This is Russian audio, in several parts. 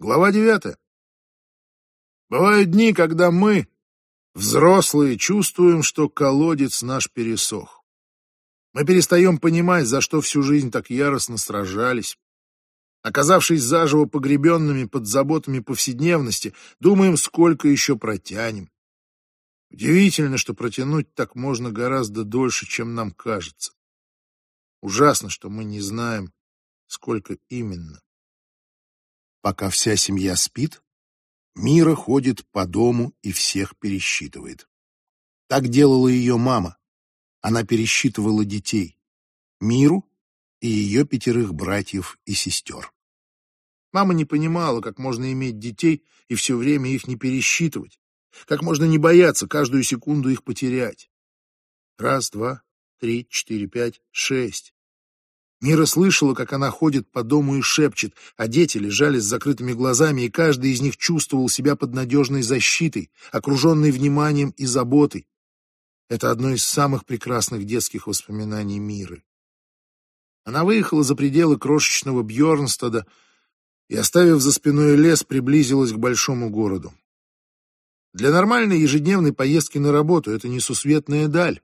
Глава девятая. Бывают дни, когда мы, взрослые, чувствуем, что колодец наш пересох. Мы перестаем понимать, за что всю жизнь так яростно сражались. Оказавшись заживо погребенными под заботами повседневности, думаем, сколько еще протянем. Удивительно, что протянуть так можно гораздо дольше, чем нам кажется. Ужасно, что мы не знаем, сколько именно. Пока вся семья спит, Мира ходит по дому и всех пересчитывает. Так делала ее мама. Она пересчитывала детей. Миру и ее пятерых братьев и сестер. Мама не понимала, как можно иметь детей и все время их не пересчитывать, как можно не бояться каждую секунду их потерять. Раз, два, три, четыре, пять, шесть. Мира слышала, как она ходит по дому и шепчет, а дети лежали с закрытыми глазами, и каждый из них чувствовал себя под надежной защитой, окруженный вниманием и заботой. Это одно из самых прекрасных детских воспоминаний Миры. Она выехала за пределы крошечного Бьорнстада и, оставив за спиной лес, приблизилась к большому городу. Для нормальной ежедневной поездки на работу это несусветная даль,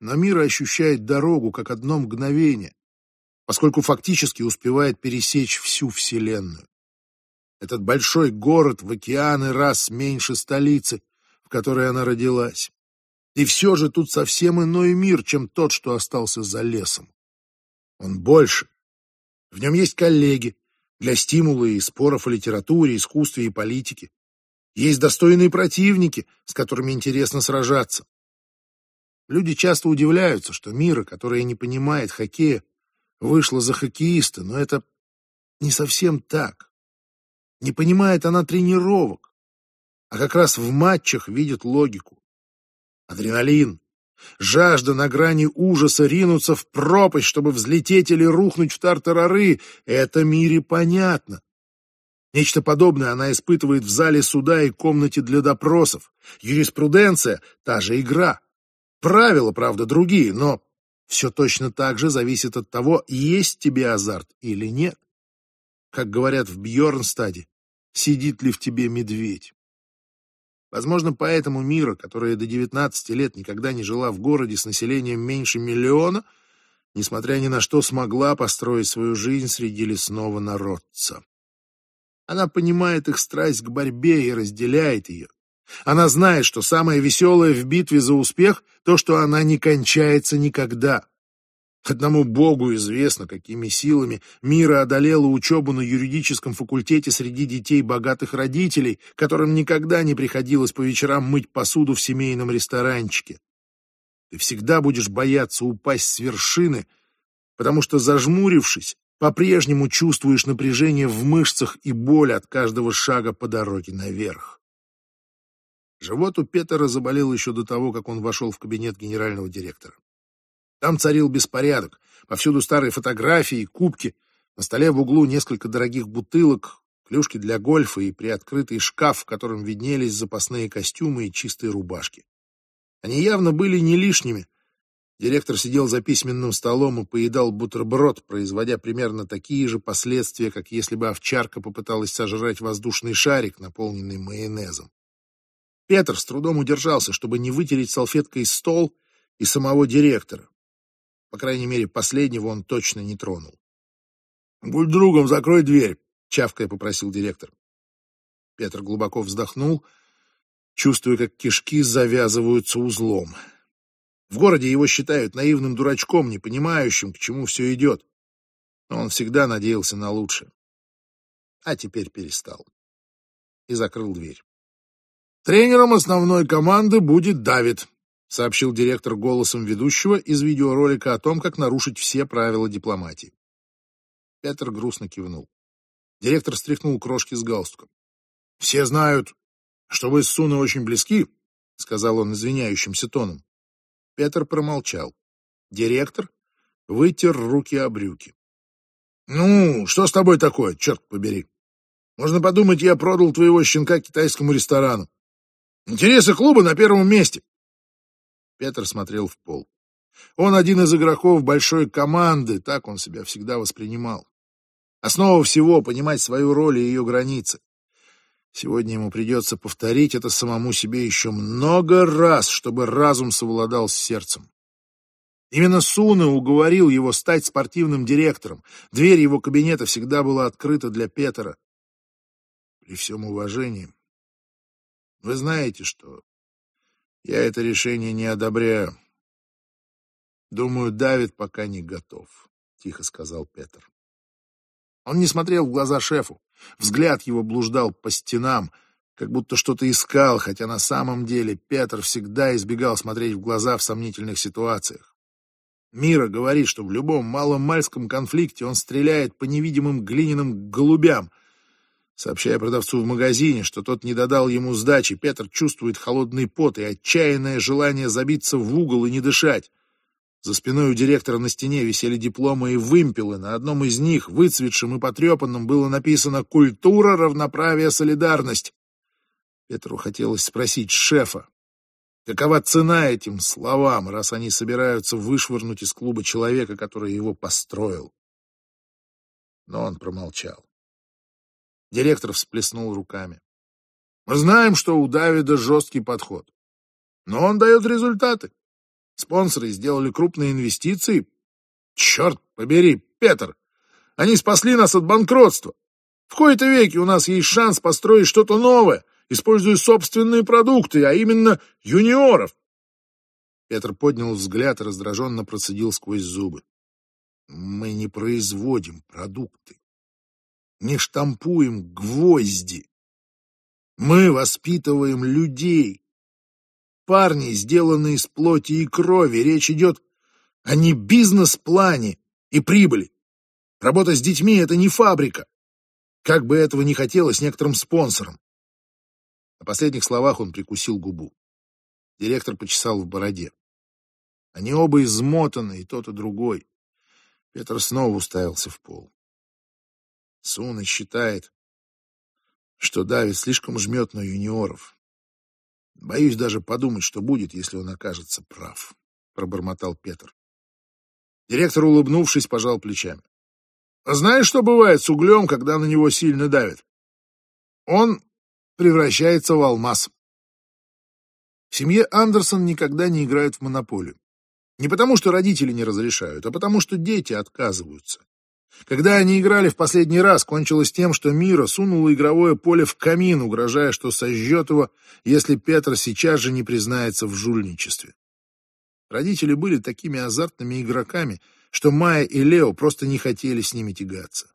но Мира ощущает дорогу как одно мгновение поскольку фактически успевает пересечь всю Вселенную. Этот большой город в океаны раз меньше столицы, в которой она родилась. И все же тут совсем иной мир, чем тот, что остался за лесом. Он больше. В нем есть коллеги для стимула и споров о литературе, искусстве и политике. Есть достойные противники, с которыми интересно сражаться. Люди часто удивляются, что мира, которая не понимает хоккея, вышла за хоккеиста, но это не совсем так. Не понимает она тренировок, а как раз в матчах видит логику. Адреналин, жажда на грани ужаса ринуться в пропасть, чтобы взлететь или рухнуть в тартарары — это мире понятно. Нечто подобное она испытывает в зале суда и комнате для допросов. Юриспруденция — та же игра. Правила, правда, другие, но все точно так же зависит от того, есть тебе азарт или нет. Как говорят в Бьорнстаде, сидит ли в тебе медведь. Возможно, поэтому Мира, которая до 19 лет никогда не жила в городе с населением меньше миллиона, несмотря ни на что, смогла построить свою жизнь среди лесного народца. Она понимает их страсть к борьбе и разделяет ее. Она знает, что самое веселое в битве за успех — то, что она не кончается никогда. Одному Богу известно, какими силами Мира одолела учебу на юридическом факультете среди детей богатых родителей, которым никогда не приходилось по вечерам мыть посуду в семейном ресторанчике. Ты всегда будешь бояться упасть с вершины, потому что, зажмурившись, по-прежнему чувствуешь напряжение в мышцах и боль от каждого шага по дороге наверх. Живот у Петера заболел еще до того, как он вошел в кабинет генерального директора. Там царил беспорядок. Повсюду старые фотографии, кубки. На столе в углу несколько дорогих бутылок, клюшки для гольфа и приоткрытый шкаф, в котором виднелись запасные костюмы и чистые рубашки. Они явно были не лишними. Директор сидел за письменным столом и поедал бутерброд, производя примерно такие же последствия, как если бы овчарка попыталась сожрать воздушный шарик, наполненный майонезом. Петр с трудом удержался, чтобы не вытереть салфеткой стол и самого директора. По крайней мере, последнего он точно не тронул. «Будь другом, закрой дверь», — чавкая попросил директор. Петр глубоко вздохнул, чувствуя, как кишки завязываются узлом. В городе его считают наивным дурачком, не понимающим, к чему все идет. Но он всегда надеялся на лучшее. А теперь перестал. И закрыл дверь. Тренером основной команды будет Давид, сообщил директор голосом ведущего из видеоролика о том, как нарушить все правила дипломатии. Петр грустно кивнул. Директор стряхнул крошки с галстуком. «Все знают, что вы с Суной очень близки», — сказал он извиняющимся тоном. Петр промолчал. Директор вытер руки о брюки. «Ну, что с тобой такое, черт побери? Можно подумать, я продал твоего щенка китайскому ресторану. Интересы клуба на первом месте. Петр смотрел в пол. Он один из игроков большой команды, так он себя всегда воспринимал. Основа всего — понимать свою роль и ее границы. Сегодня ему придется повторить это самому себе еще много раз, чтобы разум совладал с сердцем. Именно Суна уговорил его стать спортивным директором. Дверь его кабинета всегда была открыта для Петера. При всем уважении, вы знаете, что я это решение не одобряю. Думаю, Давид пока не готов, тихо сказал Петр. Он не смотрел в глаза шефу. Взгляд его блуждал по стенам, как будто что-то искал, хотя на самом деле Петр всегда избегал смотреть в глаза в сомнительных ситуациях. Мира говорит, что в любом маломальском конфликте он стреляет по невидимым глиняным голубям. Сообщая продавцу в магазине, что тот не додал ему сдачи, Петр чувствует холодный пот и отчаянное желание забиться в угол и не дышать. За спиной у директора на стене висели дипломы и вымпелы. На одном из них, выцветшим и потрепанным, было написано «Культура, равноправие, солидарность». Петру хотелось спросить шефа, какова цена этим словам, раз они собираются вышвырнуть из клуба человека, который его построил. Но он промолчал. Директор всплеснул руками. Мы знаем, что у Давида жесткий подход, но он дает результаты. Спонсоры сделали крупные инвестиции. Черт побери, Петр! Они спасли нас от банкротства. В кои-то веки у нас есть шанс построить что-то новое, используя собственные продукты, а именно юниоров. Петр поднял взгляд и раздраженно процедил сквозь зубы. Мы не производим продукты, не штампуем гвозди. Мы воспитываем людей, парни, сделанные из плоти и крови. Речь идет о не бизнес-плане и прибыли. Работа с детьми — это не фабрика. Как бы этого не хотелось некоторым спонсорам. На последних словах он прикусил губу. Директор почесал в бороде. Они оба измотаны, и тот, и другой. Петр снова уставился в пол. Суна считает, что Давид слишком жмет на юниоров. Боюсь даже подумать, что будет, если он окажется прав, пробормотал Петр. Директор, улыбнувшись, пожал плечами. А знаешь, что бывает с углем, когда на него сильно давят? Он превращается в алмаз. В семье Андерсон никогда не играют в монополию. Не потому, что родители не разрешают, а потому, что дети отказываются. Когда они играли в последний раз, кончилось тем, что Мира сунула игровое поле в камин, угрожая, что сожжет его, если Петр сейчас же не признается в жульничестве. Родители были такими азартными игроками, что Майя и Лео просто не хотели с ними тягаться.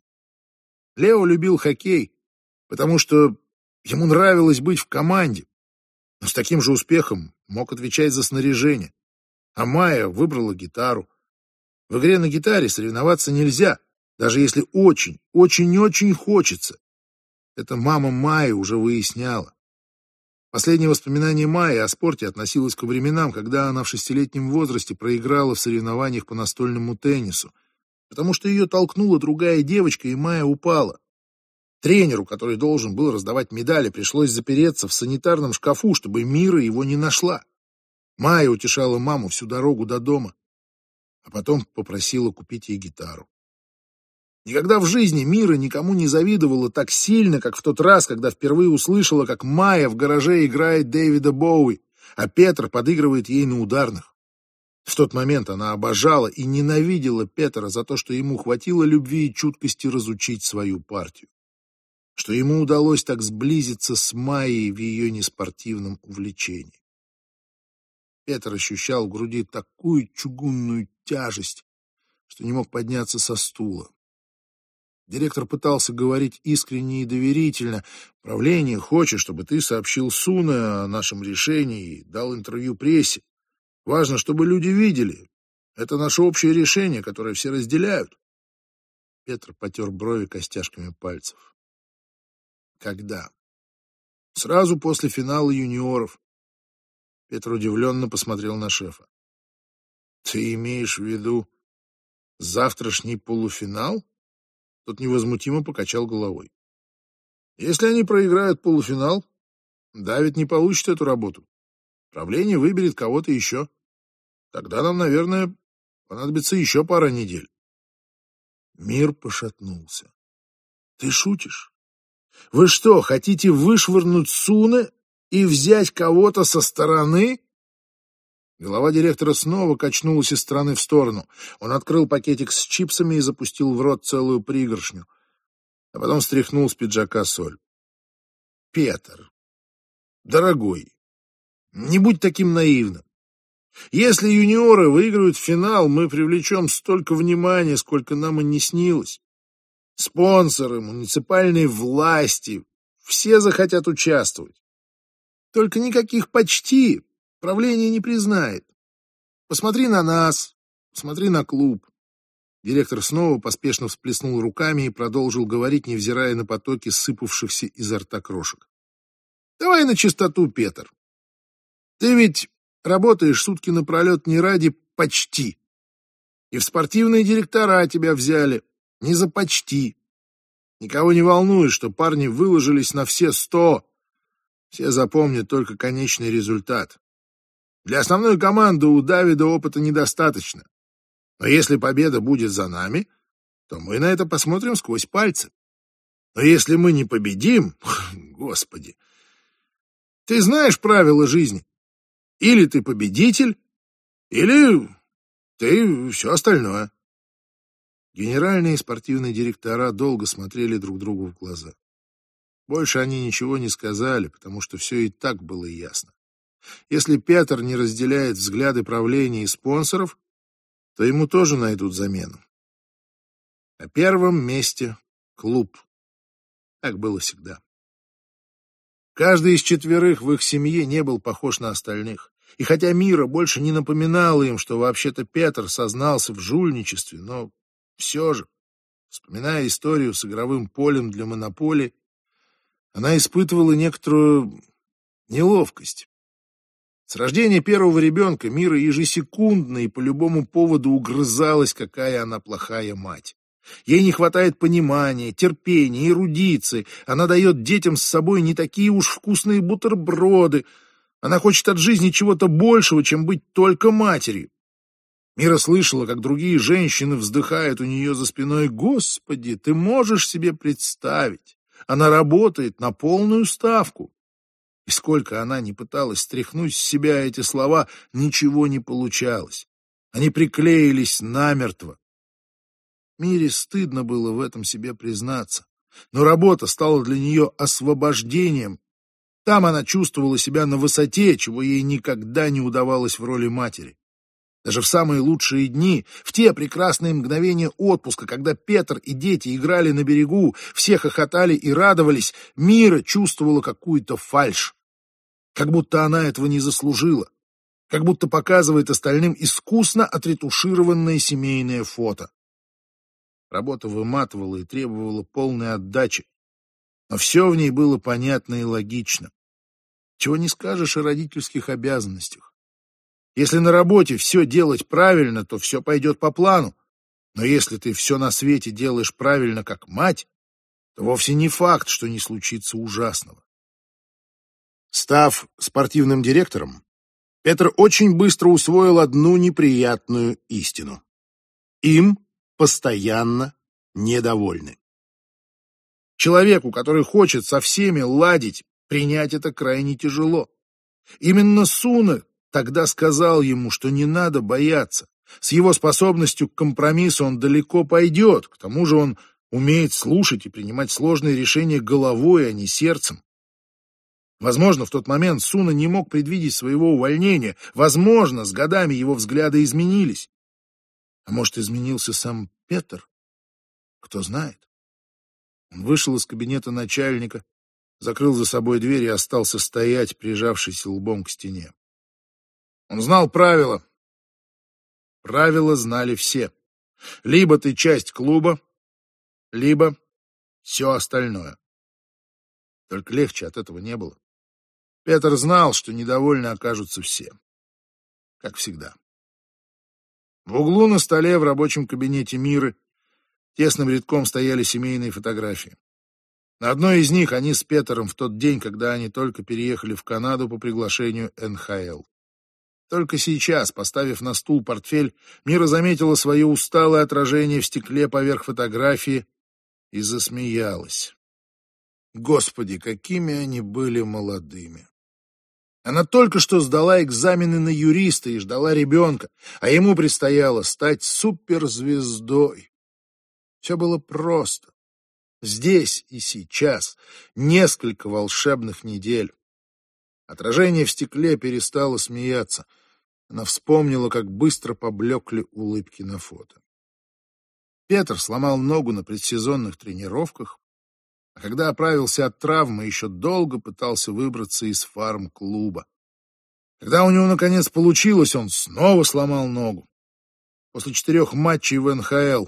Лео любил хоккей, потому что ему нравилось быть в команде, но с таким же успехом мог отвечать за снаряжение. А Майя выбрала гитару. В игре на гитаре соревноваться нельзя — даже если очень, очень-очень хочется. Это мама Майи уже выясняла. Последнее воспоминание Майи о спорте относилось к временам, когда она в шестилетнем возрасте проиграла в соревнованиях по настольному теннису, потому что ее толкнула другая девочка, и Майя упала. Тренеру, который должен был раздавать медали, пришлось запереться в санитарном шкафу, чтобы Мира его не нашла. Майя утешала маму всю дорогу до дома, а потом попросила купить ей гитару. Никогда в жизни Мира никому не завидовала так сильно, как в тот раз, когда впервые услышала, как Майя в гараже играет Дэвида Боуи, а Петр подыгрывает ей на ударных. В тот момент она обожала и ненавидела Петра за то, что ему хватило любви и чуткости разучить свою партию. Что ему удалось так сблизиться с Майей в ее неспортивном увлечении. Петр ощущал в груди такую чугунную тяжесть, что не мог подняться со стула. Директор пытался говорить искренне и доверительно. Правление хочет, чтобы ты сообщил Суне о нашем решении и дал интервью прессе. Важно, чтобы люди видели. Это наше общее решение, которое все разделяют. Петр потер брови костяшками пальцев. Когда? Сразу после финала юниоров. Петр удивленно посмотрел на шефа. Ты имеешь в виду завтрашний полуфинал? Тот невозмутимо покачал головой. Если они проиграют полуфинал, Давид не получит эту работу. Правление выберет кого-то еще. Тогда нам, наверное, понадобится еще пара недель. Мир пошатнулся. Ты шутишь? Вы что, хотите вышвырнуть Суна и взять кого-то со стороны? Голова директора снова качнулась из стороны в сторону. Он открыл пакетик с чипсами и запустил в рот целую пригоршню, а потом стряхнул с пиджака соль. Петр, дорогой, не будь таким наивным. Если юниоры выиграют финал, мы привлечем столько внимания, сколько нам и не снилось. Спонсоры, муниципальные власти, все захотят участвовать. Только никаких почти правление не признает. Посмотри на нас, посмотри на клуб. Директор снова поспешно всплеснул руками и продолжил говорить, невзирая на потоки сыпавшихся изо рта крошек. Давай на чистоту, Петр. Ты ведь работаешь сутки напролет не ради почти. И в спортивные директора тебя взяли не за почти. Никого не волнует, что парни выложились на все сто. Все запомнят только конечный результат. Для основной команды у Давида опыта недостаточно. Но если победа будет за нами, то мы на это посмотрим сквозь пальцы. Но если мы не победим, господи, ты знаешь правила жизни. Или ты победитель, или ты все остальное. Генеральные и спортивные директора долго смотрели друг другу в глаза. Больше они ничего не сказали, потому что все и так было ясно. Если Петр не разделяет взгляды правления и спонсоров, то ему тоже найдут замену. На первом месте клуб. Так было всегда. Каждый из четверых в их семье не был похож на остальных. И хотя Мира больше не напоминала им, что вообще-то Петр сознался в жульничестве, но все же, вспоминая историю с игровым полем для монополии, она испытывала некоторую неловкость. С рождения первого ребенка Мира ежесекундно и по любому поводу угрызалась, какая она плохая мать. Ей не хватает понимания, терпения, эрудиции. Она дает детям с собой не такие уж вкусные бутерброды. Она хочет от жизни чего-то большего, чем быть только матерью. Мира слышала, как другие женщины вздыхают у нее за спиной. «Господи, ты можешь себе представить? Она работает на полную ставку. И сколько она не пыталась стряхнуть с себя эти слова, ничего не получалось. Они приклеились намертво. Мире стыдно было в этом себе признаться. Но работа стала для нее освобождением. Там она чувствовала себя на высоте, чего ей никогда не удавалось в роли матери. Даже в самые лучшие дни, в те прекрасные мгновения отпуска, когда Петр и дети играли на берегу, все хохотали и радовались, Мира чувствовала какую-то фальшь. Как будто она этого не заслужила. Как будто показывает остальным искусно отретушированное семейное фото. Работа выматывала и требовала полной отдачи. Но все в ней было понятно и логично. Чего не скажешь о родительских обязанностях. Если на работе все делать правильно, то все пойдет по плану. Но если ты все на свете делаешь правильно, как мать, то вовсе не факт, что не случится ужасного. Став спортивным директором, Петр очень быстро усвоил одну неприятную истину. Им постоянно недовольны. Человеку, который хочет со всеми ладить, принять это крайне тяжело. Именно Суна тогда сказал ему, что не надо бояться. С его способностью к компромиссу он далеко пойдет, к тому же он умеет слушать и принимать сложные решения головой, а не сердцем. Возможно, в тот момент Суна не мог предвидеть своего увольнения. Возможно, с годами его взгляды изменились. А может, изменился сам Петр? Кто знает. Он вышел из кабинета начальника, закрыл за собой дверь и остался стоять, прижавшись лбом к стене. Он знал правила. Правила знали все. Либо ты часть клуба, либо все остальное. Только легче от этого не было. Петр знал, что недовольны окажутся все. Как всегда. В углу на столе в рабочем кабинете Миры тесным рядком стояли семейные фотографии. На одной из них они с Петером в тот день, когда они только переехали в Канаду по приглашению НХЛ. Только сейчас, поставив на стул портфель, Мира заметила свое усталое отражение в стекле поверх фотографии и засмеялась. Господи, какими они были молодыми! Она только что сдала экзамены на юриста и ждала ребенка, а ему предстояло стать суперзвездой. Все было просто. Здесь и сейчас несколько волшебных недель. Отражение в стекле перестало смеяться. Она вспомнила, как быстро поблекли улыбки на фото. Петр сломал ногу на предсезонных тренировках, а когда оправился от травмы, еще долго пытался выбраться из фарм-клуба. Когда у него наконец получилось, он снова сломал ногу. После четырех матчей в НХЛ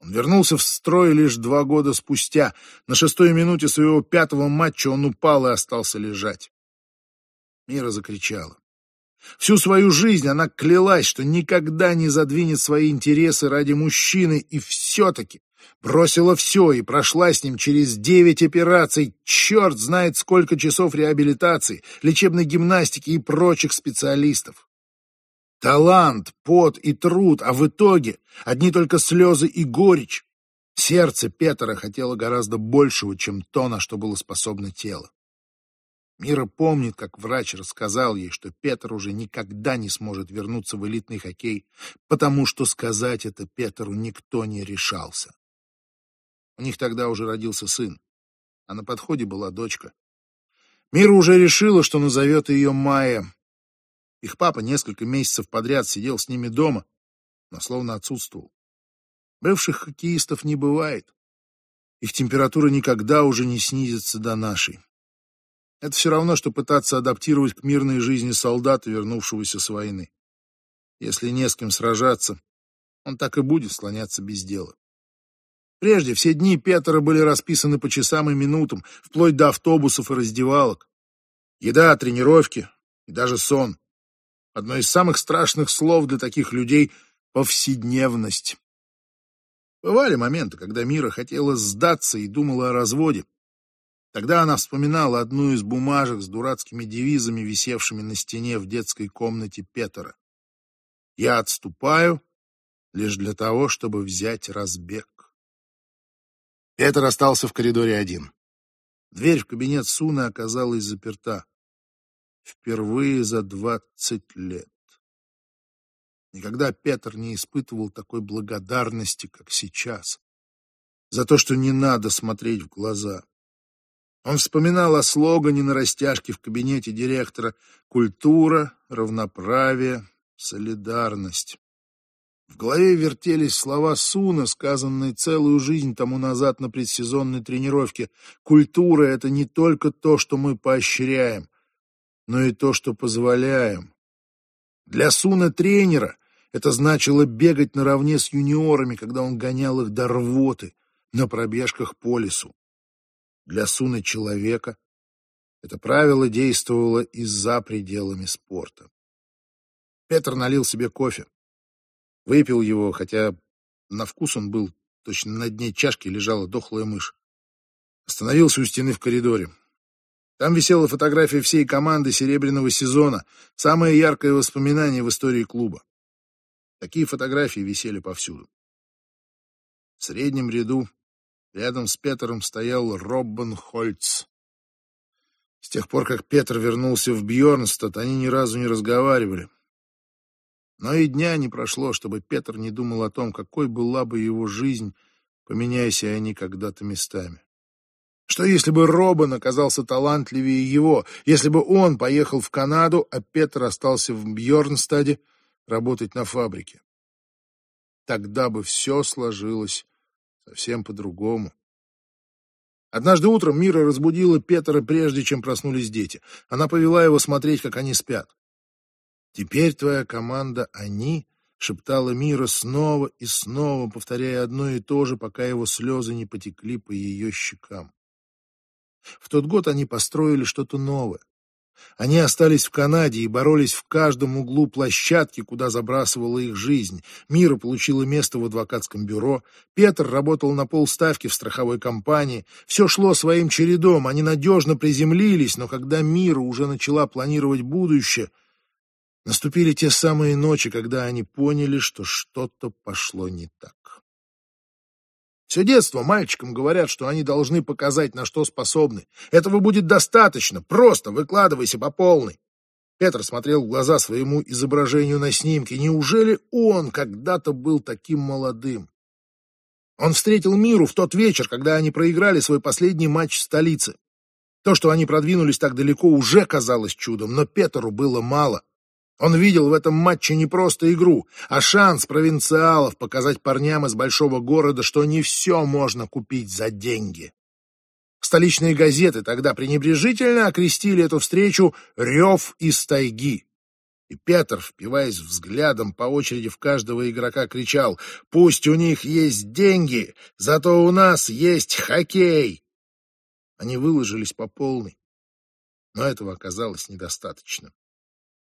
он вернулся в строй лишь два года спустя. На шестой минуте своего пятого матча он упал и остался лежать. Мира закричала. Всю свою жизнь она клялась, что никогда не задвинет свои интересы ради мужчины, и все-таки бросила все и прошла с ним через девять операций, черт знает сколько часов реабилитации, лечебной гимнастики и прочих специалистов. Талант, пот и труд, а в итоге одни только слезы и горечь. Сердце Петра хотело гораздо большего, чем то, на что было способно тело. Мира помнит, как врач рассказал ей, что Петр уже никогда не сможет вернуться в элитный хоккей, потому что сказать это Петру никто не решался. У них тогда уже родился сын, а на подходе была дочка. Мира уже решила, что назовет ее Майя, их папа несколько месяцев подряд сидел с ними дома, но словно отсутствовал. Бывших хоккеистов не бывает. Их температура никогда уже не снизится до нашей. Это все равно, что пытаться адаптировать к мирной жизни солдата, вернувшегося с войны. Если не с кем сражаться, он так и будет слоняться без дела. Прежде все дни Петра были расписаны по часам и минутам, вплоть до автобусов и раздевалок. Еда, тренировки и даже сон. Одно из самых страшных слов для таких людей — повседневность. Бывали моменты, когда Мира хотела сдаться и думала о разводе. Тогда она вспоминала одну из бумажек с дурацкими девизами, висевшими на стене в детской комнате Петера. «Я отступаю лишь для того, чтобы взять разбег». Петр остался в коридоре один. Дверь в кабинет Суны оказалась заперта. Впервые за двадцать лет. Никогда Петр не испытывал такой благодарности, как сейчас, за то, что не надо смотреть в глаза. Он вспоминал о слогане на растяжке в кабинете директора «Культура, равноправие, солидарность». В голове вертелись слова Суна, сказанные целую жизнь тому назад на предсезонной тренировке. «Культура — это не только то, что мы поощряем, но и то, что позволяем. Для Суна тренера это значило бегать наравне с юниорами, когда он гонял их до рвоты на пробежках по лесу. Для Суна человека это правило действовало и за пределами спорта. Петр налил себе кофе. Выпил его, хотя на вкус он был, точно на дне чашки лежала дохлая мышь. Остановился у стены в коридоре. Там висела фотография всей команды серебряного сезона, самое яркое воспоминание в истории клуба. Такие фотографии висели повсюду. В среднем ряду рядом с Петером стоял Роббен Хольц. С тех пор, как Петр вернулся в Бьорнстад, они ни разу не разговаривали. Но и дня не прошло, чтобы Петр не думал о том, какой была бы его жизнь, поменяйся они когда-то местами. Что если бы Робин оказался талантливее его, если бы он поехал в Канаду, а Петр остался в Бьорнстаде работать на фабрике? Тогда бы все сложилось совсем по-другому. Однажды утром Мира разбудила Петра, прежде чем проснулись дети. Она повела его смотреть, как они спят. «Теперь твоя команда — они», — шептала Мира снова и снова, повторяя одно и то же, пока его слезы не потекли по ее щекам. В тот год они построили что-то новое. Они остались в Канаде и боролись в каждом углу площадки, куда забрасывала их жизнь. Мира получила место в адвокатском бюро, Петр работал на полставки в страховой компании. Все шло своим чередом, они надежно приземлились, но когда Мира уже начала планировать будущее, наступили те самые ночи, когда они поняли, что что-то пошло не так. Все детство мальчикам говорят, что они должны показать, на что способны. Этого будет достаточно, просто выкладывайся по полной. Петр смотрел в глаза своему изображению на снимке. Неужели он когда-то был таким молодым? Он встретил Миру в тот вечер, когда они проиграли свой последний матч в столице. То, что они продвинулись так далеко, уже казалось чудом, но Петру было мало. Он видел в этом матче не просто игру, а шанс провинциалов показать парням из большого города, что не все можно купить за деньги. Столичные газеты тогда пренебрежительно окрестили эту встречу «Рев из тайги». И Петр, впиваясь взглядом по очереди в каждого игрока, кричал «Пусть у них есть деньги, зато у нас есть хоккей!» Они выложились по полной, но этого оказалось недостаточно.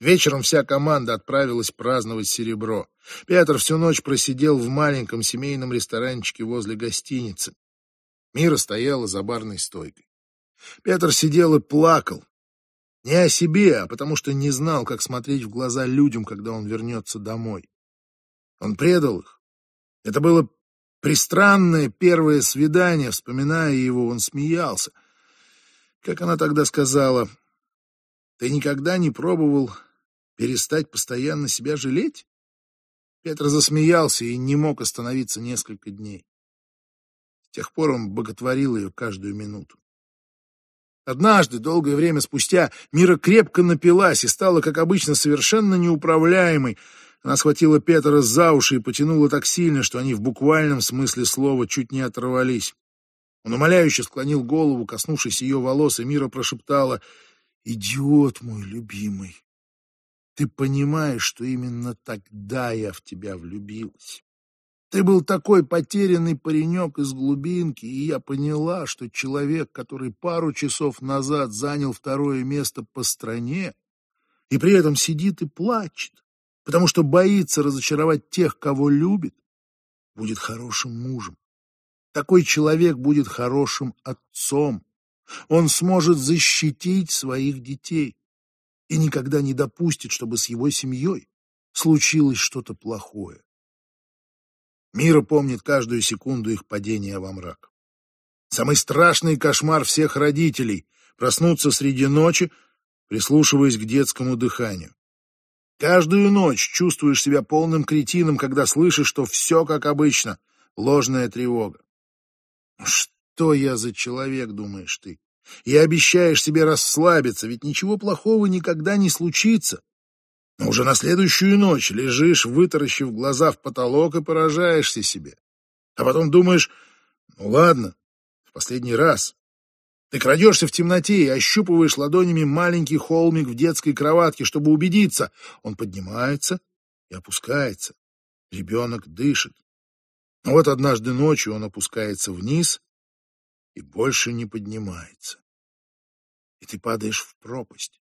Вечером вся команда отправилась праздновать серебро. Петр всю ночь просидел в маленьком семейном ресторанчике возле гостиницы. Мира стояла за барной стойкой. Петр сидел и плакал. Не о себе, а потому что не знал, как смотреть в глаза людям, когда он вернется домой. Он предал их. Это было пристранное первое свидание. Вспоминая его, он смеялся. Как она тогда сказала, «Ты никогда не пробовал Перестать постоянно себя жалеть? Петр засмеялся и не мог остановиться несколько дней. С тех пор он боготворил ее каждую минуту. Однажды, долгое время спустя, Мира крепко напилась и стала, как обычно, совершенно неуправляемой. Она схватила Петра за уши и потянула так сильно, что они в буквальном смысле слова чуть не оторвались. Он умоляюще склонил голову, коснувшись ее волос, и Мира прошептала «Идиот мой любимый, ты понимаешь, что именно тогда я в тебя влюбилась. Ты был такой потерянный паренек из глубинки, и я поняла, что человек, который пару часов назад занял второе место по стране, и при этом сидит и плачет, потому что боится разочаровать тех, кого любит, будет хорошим мужем. Такой человек будет хорошим отцом. Он сможет защитить своих детей и никогда не допустит, чтобы с его семьей случилось что-то плохое. Мира помнит каждую секунду их падения во мрак. Самый страшный кошмар всех родителей — проснуться среди ночи, прислушиваясь к детскому дыханию. Каждую ночь чувствуешь себя полным кретином, когда слышишь, что все как обычно, ложная тревога. Что я за человек, думаешь ты? И обещаешь себе расслабиться, ведь ничего плохого никогда не случится. Но уже на следующую ночь лежишь, вытаращив глаза в потолок и поражаешься себе. А потом думаешь, ну ладно, в последний раз. Ты крадешься в темноте и ощупываешь ладонями маленький холмик в детской кроватке, чтобы убедиться. Он поднимается и опускается. Ребенок дышит. Но вот однажды ночью он опускается вниз и больше не поднимается. И ты падаешь в пропасть.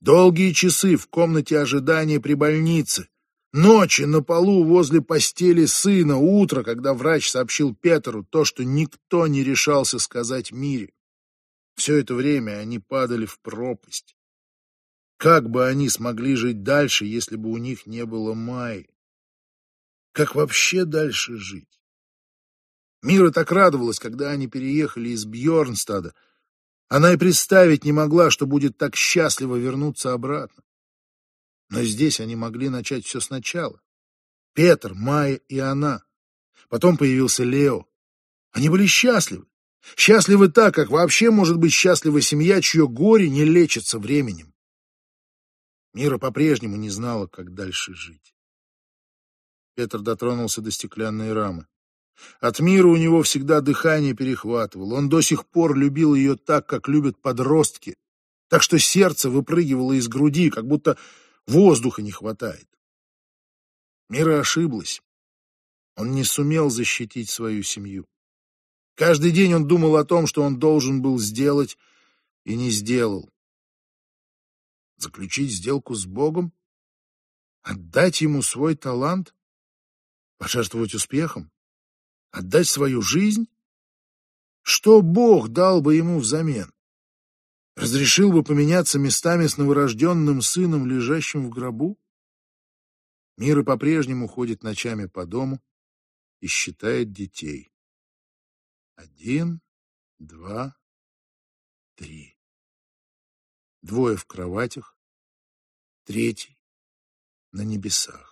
Долгие часы в комнате ожидания при больнице, ночи на полу возле постели сына, утро, когда врач сообщил Петру то, что никто не решался сказать Мире. Все это время они падали в пропасть. Как бы они смогли жить дальше, если бы у них не было Майи? Как вообще дальше жить? Мира так радовалась, когда они переехали из Бьорнстада. Она и представить не могла, что будет так счастливо вернуться обратно. Но здесь они могли начать все сначала. Петр, Майя и она. Потом появился Лео. Они были счастливы. Счастливы так, как вообще может быть счастлива семья, чье горе не лечится временем. Мира по-прежнему не знала, как дальше жить. Петр дотронулся до стеклянной рамы. От мира у него всегда дыхание перехватывало. Он до сих пор любил ее так, как любят подростки. Так что сердце выпрыгивало из груди, как будто воздуха не хватает. Мира ошиблась. Он не сумел защитить свою семью. Каждый день он думал о том, что он должен был сделать, и не сделал. Заключить сделку с Богом? Отдать ему свой талант? Пожертвовать успехом? Отдать свою жизнь? Что Бог дал бы ему взамен? Разрешил бы поменяться местами с новорожденным сыном, лежащим в гробу? Мира по-прежнему ходит ночами по дому и считает детей. Один, два, три. Двое в кроватях, третий на небесах.